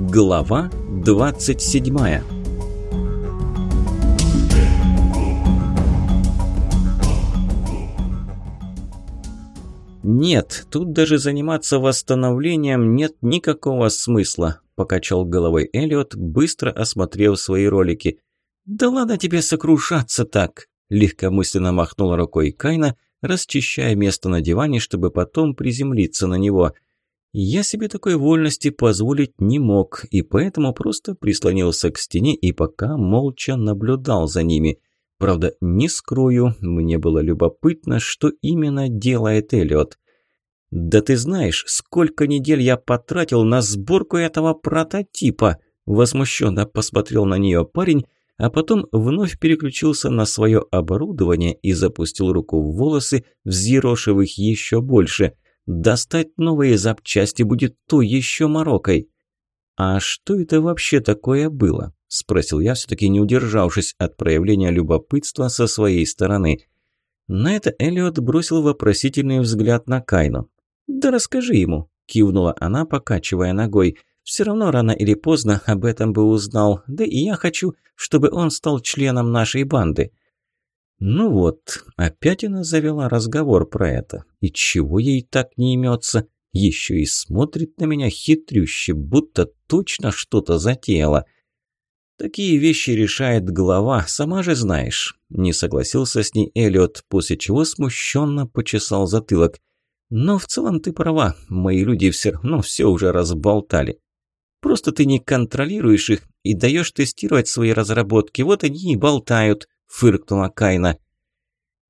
Глава 27 «Нет, тут даже заниматься восстановлением нет никакого смысла», – покачал головой Элliot, быстро осмотрев свои ролики. «Да ладно тебе сокрушаться так!» – легкомысленно махнула рукой Кайна, расчищая место на диване, чтобы потом приземлиться на него. Я себе такой вольности позволить не мог, и поэтому просто прислонился к стене и пока молча наблюдал за ними – Правда, не скрою, мне было любопытно, что именно делает Эллиот. «Да ты знаешь, сколько недель я потратил на сборку этого прототипа!» Возмущенно посмотрел на нее парень, а потом вновь переключился на свое оборудование и запустил руку в волосы, взъерошив их еще больше. Достать новые запчасти будет то еще морокой. А что это вообще такое было? – спросил я, все-таки не удержавшись от проявления любопытства со своей стороны. На это Элliot бросил вопросительный взгляд на Кайну. «Да расскажи ему», – кивнула она, покачивая ногой. «Все равно рано или поздно об этом бы узнал, да и я хочу, чтобы он стал членом нашей банды». Ну вот, опять она завела разговор про это. И чего ей так не имется? Еще и смотрит на меня хитрюще, будто точно что-то затеяла. «Такие вещи решает глава, сама же знаешь», – не согласился с ней Эллиот, после чего смущенно почесал затылок. «Но в целом ты права, мои люди все равно все уже разболтали. Просто ты не контролируешь их и даешь тестировать свои разработки, вот они и болтают», – фыркнула Кайна.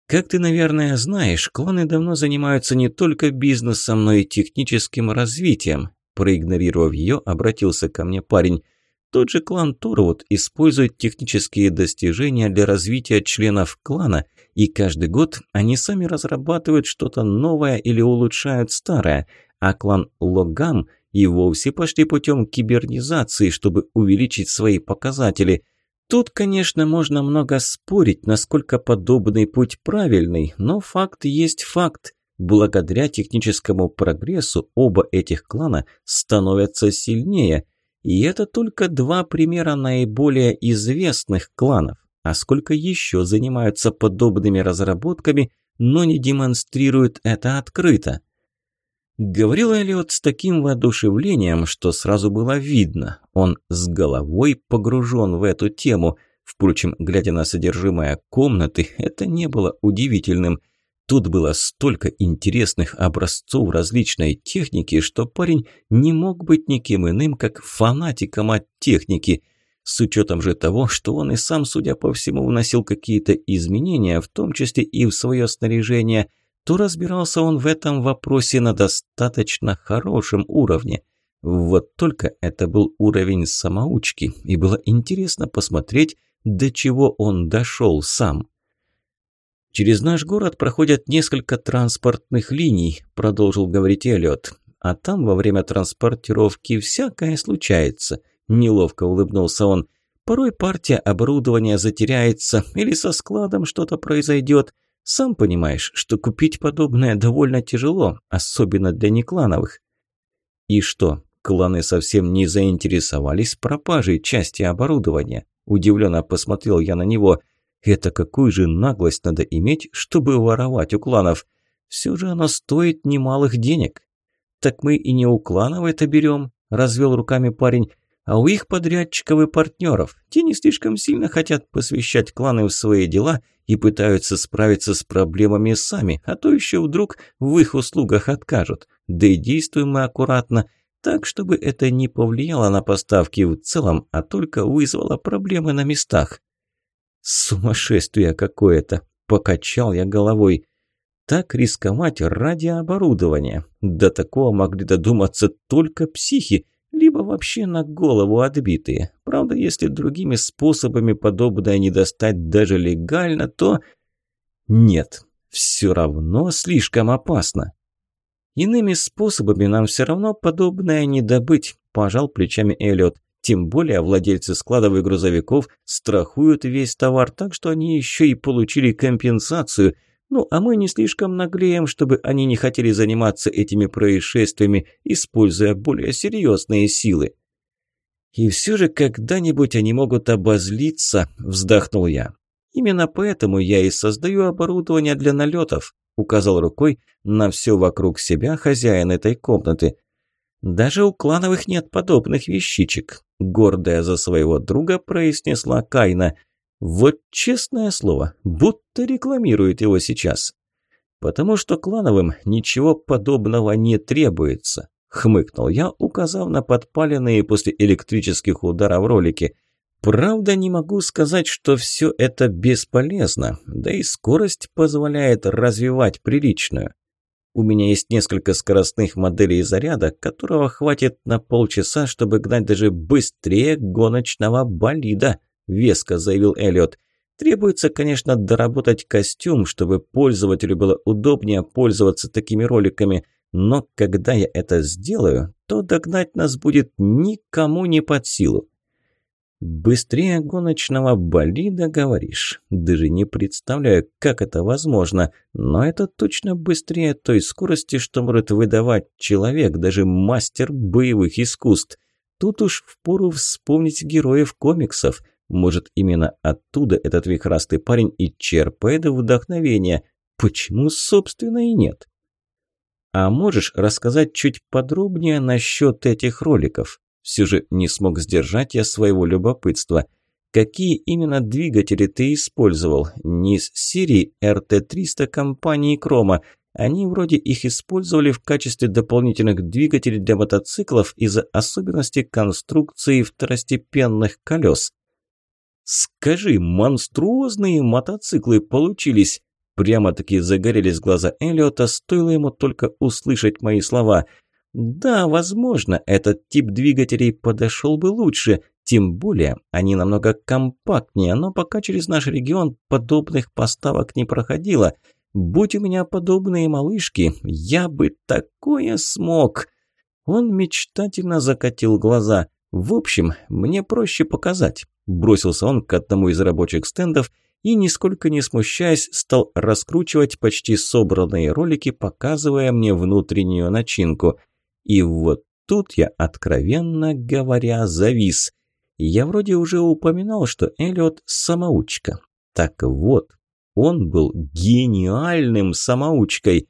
«Как ты, наверное, знаешь, клоны давно занимаются не только бизнесом, но и техническим развитием», – проигнорировав ее, обратился ко мне парень – тот же клан Торвуд использует технические достижения для развития членов клана, и каждый год они сами разрабатывают что-то новое или улучшают старое, а клан Логам и вовсе пошли путем кибернизации, чтобы увеличить свои показатели. Тут, конечно, можно много спорить, насколько подобный путь правильный, но факт есть факт. Благодаря техническому прогрессу оба этих клана становятся сильнее – и это только два примера наиболее известных кланов. А сколько еще занимаются подобными разработками, но не демонстрируют это открыто? Говорил Эллиот с таким воодушевлением, что сразу было видно. Он с головой погружен в эту тему. Впрочем, глядя на содержимое комнаты, это не было удивительным – Тут было столько интересных образцов различной техники, что парень не мог быть никем иным, как фанатиком от техники. С учетом же того, что он и сам, судя по всему, вносил какие-то изменения, в том числе и в свое снаряжение, то разбирался он в этом вопросе на достаточно хорошем уровне. Вот только это был уровень самоучки, и было интересно посмотреть, до чего он дошел сам. «Через наш город проходят несколько транспортных линий», – продолжил говорить Эллиот. «А там во время транспортировки всякое случается», – неловко улыбнулся он. «Порой партия оборудования затеряется или со складом что-то произойдет. Сам понимаешь, что купить подобное довольно тяжело, особенно для неклановых». «И что, кланы совсем не заинтересовались пропажей части оборудования?» Удивленно посмотрел я на него – это какую же наглость надо иметь, чтобы воровать у кланов? Все же оно стоит немалых денег. Так мы и не у кланов это берем, развел руками парень, а у их подрядчиков и партнеров. Те не слишком сильно хотят посвящать кланы в свои дела и пытаются справиться с проблемами сами, а то еще вдруг в их услугах откажут. Да и действуем мы аккуратно, так, чтобы это не повлияло на поставки в целом, а только вызвало проблемы на местах. Сумасшествие какое-то, покачал я головой. Так рисковать ради оборудования. До такого могли додуматься только психи, либо вообще на голову отбитые. Правда, если другими способами подобное не достать даже легально, то... Нет, все равно слишком опасно. Иными способами нам все равно подобное не добыть, пожал плечами Эллиот. Тем более владельцы складов и грузовиков страхуют весь товар, так что они еще и получили компенсацию. Ну, а мы не слишком наглеем, чтобы они не хотели заниматься этими происшествиями, используя более серьезные силы. «И все же когда-нибудь они могут обозлиться», – вздохнул я. «Именно поэтому я и создаю оборудование для налетов», – указал рукой на все вокруг себя хозяин этой комнаты. «Даже у клановых нет подобных вещичек», – гордая за своего друга произнесла Кайна. «Вот честное слово, будто рекламирует его сейчас». «Потому что клановым ничего подобного не требуется. – хмыкнул я, указав на подпаленные после электрических ударов ролики. «Правда, не могу сказать, что все это бесполезно, да и скорость позволяет развивать приличную. У меня есть несколько скоростных моделей заряда, которого хватит на полчаса, чтобы гнать даже быстрее гоночного болида», – веско заявил Эллиот. Требуется, конечно, доработать костюм, чтобы пользователю было удобнее пользоваться такими роликами – но когда я это сделаю, то догнать нас будет никому не под силу. «Быстрее гоночного болида, говоришь? Даже не представляю, как это возможно, но это точно быстрее той скорости, что может выдавать человек, даже мастер боевых искусств. Тут уж впору вспомнить героев комиксов. Может, именно оттуда этот вихрастый парень и черпает вдохновение. Почему, собственно, и нет?» А можешь рассказать чуть подробнее насчет этих роликов? Все же не смог сдержать я своего любопытства. Какие именно двигатели ты использовал? Не из серии RT-300 компании Крома. Они вроде их использовали в качестве дополнительных двигателей для мотоциклов из-за особенностей конструкции второстепенных колес. Скажи, монструозные мотоциклы получились. Прямо-таки загорелись глаза Эллиота, стоило ему только услышать мои слова. «Да, возможно, этот тип двигателей подошел бы лучше, тем более они намного компактнее, но пока через наш регион подобных поставок не проходило. Будь у меня подобные малышки, я бы такое смог!» Он мечтательно закатил глаза. «В общем, мне проще показать». Бросился он к одному из рабочих стендов – и, нисколько не смущаясь, стал раскручивать почти собранные ролики, показывая мне внутреннюю начинку. И вот тут я, откровенно говоря, завис. Я вроде уже упоминал, что Эллиот – самоучка. Так вот, он был гениальным самоучкой.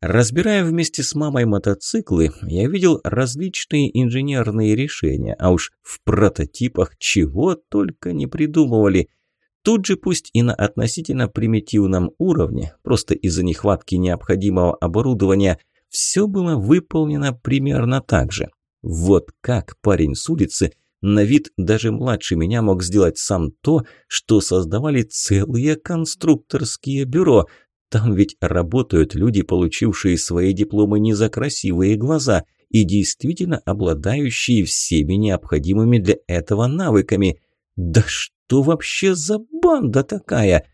Разбирая вместе с мамой мотоциклы, я видел различные инженерные решения, а уж в прототипах чего только не придумывали – Тут же, пусть и на относительно примитивном уровне, просто из-за нехватки необходимого оборудования, все было выполнено примерно так же. Вот как парень с улицы, на вид даже младше меня, мог сделать сам то, что создавали целые конструкторские бюро. Там ведь работают люди, получившие свои дипломы не за красивые глаза и действительно обладающие всеми необходимыми для этого навыками. Да что? вообще за банда такая?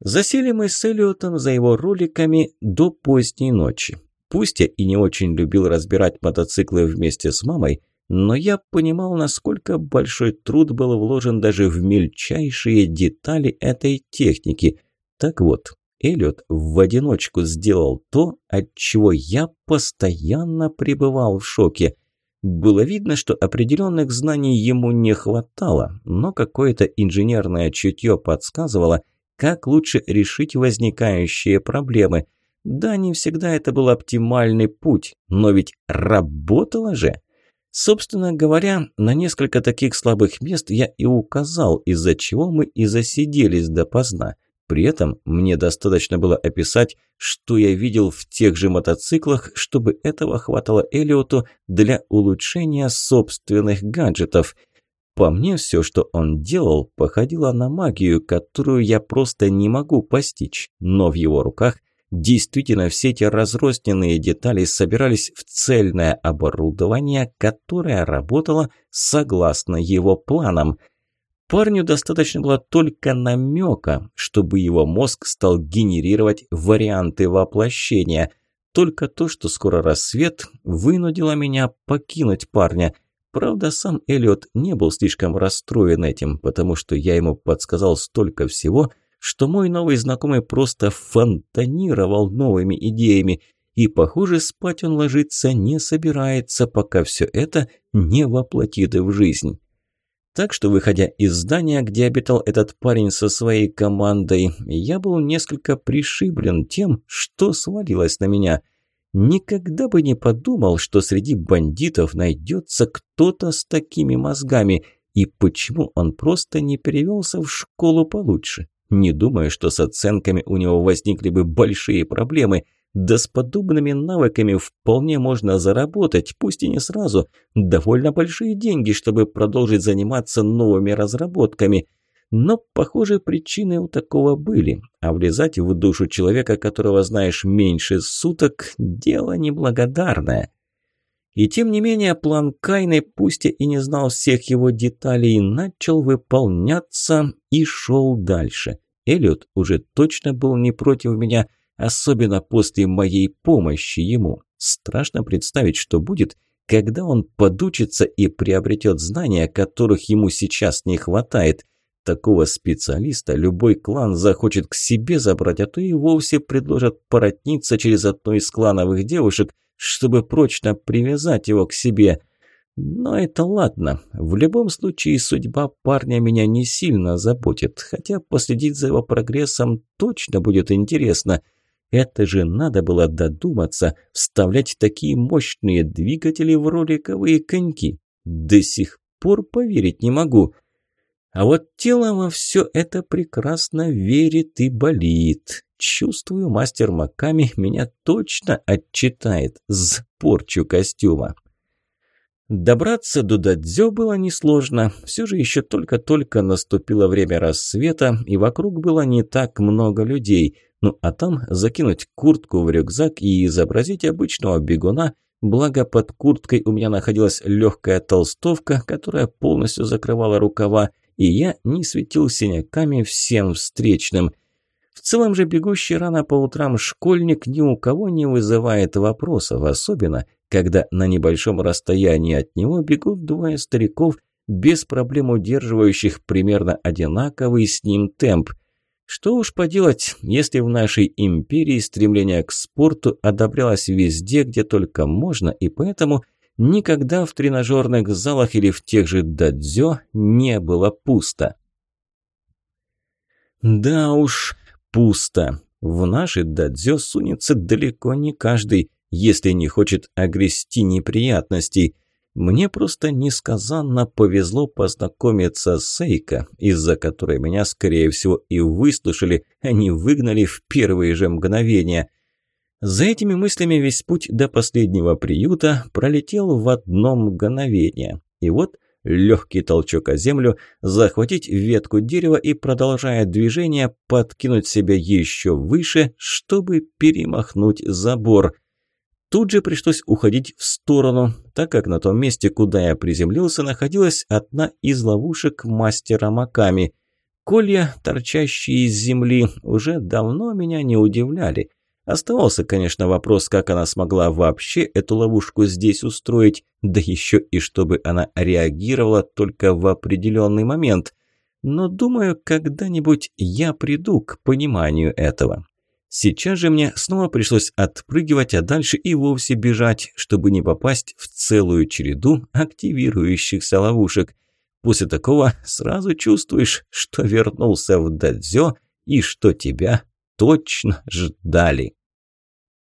Засели мы с Эллиотом за его роликами до поздней ночи. Пусть я и не очень любил разбирать мотоциклы вместе с мамой, но я понимал, насколько большой труд был вложен даже в мельчайшие детали этой техники. Так вот, Эллиот в одиночку сделал то, от чего я постоянно пребывал в шоке – было видно, что определенных знаний ему не хватало, но какое-то инженерное чутье подсказывало, как лучше решить возникающие проблемы. Да, не всегда это был оптимальный путь, но ведь работало же. Собственно говоря, на несколько таких слабых мест я и указал, из-за чего мы и засиделись допоздна. При этом мне достаточно было описать, что я видел в тех же мотоциклах, чтобы этого хватало Элиоту для улучшения собственных гаджетов. По мне, все, что он делал, походило на магию, которую я просто не могу постичь, но в его руках действительно все эти разрозненные детали собирались в цельное оборудование, которое работало согласно его планам – Парню достаточно было только намека, чтобы его мозг стал генерировать варианты воплощения. Только то, что скоро рассвет, вынудило меня покинуть парня. Правда, сам Эллиот не был слишком расстроен этим, потому что я ему подсказал столько всего, что мой новый знакомый просто фонтанировал новыми идеями. и, похоже, спать он ложиться не собирается, пока все это не воплотит в жизнь. Так что, выходя из здания, где обитал этот парень со своей командой, я был несколько пришиблен тем, что свалилось на меня. Никогда бы не подумал, что среди бандитов найдется кто-то с такими мозгами, и почему он просто не перевелся в школу получше. Не думаю, что с оценками у него возникли бы большие проблемы – да с подобными навыками вполне можно заработать, пусть и не сразу, довольно большие деньги, чтобы продолжить заниматься новыми разработками. Но, похоже, причины у такого были, а влезать в душу человека, которого знаешь меньше суток, дело неблагодарное. И тем не менее план Кайны, пусть и не знал всех его деталей, начал выполняться и шел дальше. Эллиот уже точно был не против меня – особенно после моей помощи ему. Страшно представить, что будет, когда он подучится и приобретет знания, которых ему сейчас не хватает. Такого специалиста любой клан захочет к себе забрать, а то и вовсе предложат породниться через одну из клановых девушек, чтобы прочно привязать его к себе. Но это ладно. В любом случае судьба парня меня не сильно заботит, хотя последить за его прогрессом точно будет интересно – это же надо было додуматься вставлять такие мощные двигатели в роликовые коньки. До сих пор поверить не могу. А вот тело во все это прекрасно верит и болит. Чувствую, мастер Маками меня точно отчитает с порчу костюма. Добраться до Дадзё было несложно. Все же еще только-только наступило время рассвета, и вокруг было не так много людей. Ну а там закинуть куртку в рюкзак и изобразить обычного бегуна, благо под курткой у меня находилась легкая толстовка, которая полностью закрывала рукава, и я не светил синяками всем встречным. В целом же бегущий рано по утрам школьник ни у кого не вызывает вопросов, особенно когда на небольшом расстоянии от него бегут двое стариков, без проблем удерживающих примерно одинаковый с ним темп – что уж поделать, если в нашей империи стремление к спорту одобрялось везде, где только можно, и поэтому никогда в тренажерных залах или в тех же дадзё не было пусто. Да уж, пусто. В наши дадзё сунется далеко не каждый, если не хочет огрести неприятностей – мне просто несказанно повезло познакомиться с Сейко, из-за которой меня, скорее всего, и выслушали, а не выгнали в первые же мгновения. За этими мыслями весь путь до последнего приюта пролетел в одно мгновение. И вот легкий толчок о землю, захватить ветку дерева и, продолжая движение, подкинуть себя еще выше, чтобы перемахнуть забор – Тут же пришлось уходить в сторону, так как на том месте, куда я приземлился, находилась одна из ловушек мастера Маками. Колья, торчащие из земли, уже давно меня не удивляли. Оставался, конечно, вопрос, как она смогла вообще эту ловушку здесь устроить, да еще и чтобы она реагировала только в определенный момент. Но думаю, когда-нибудь я приду к пониманию этого. Сейчас же мне снова пришлось отпрыгивать, а дальше и вовсе бежать, чтобы не попасть в целую череду активирующихся ловушек. После такого сразу чувствуешь, что вернулся в дадзё и что тебя точно ждали.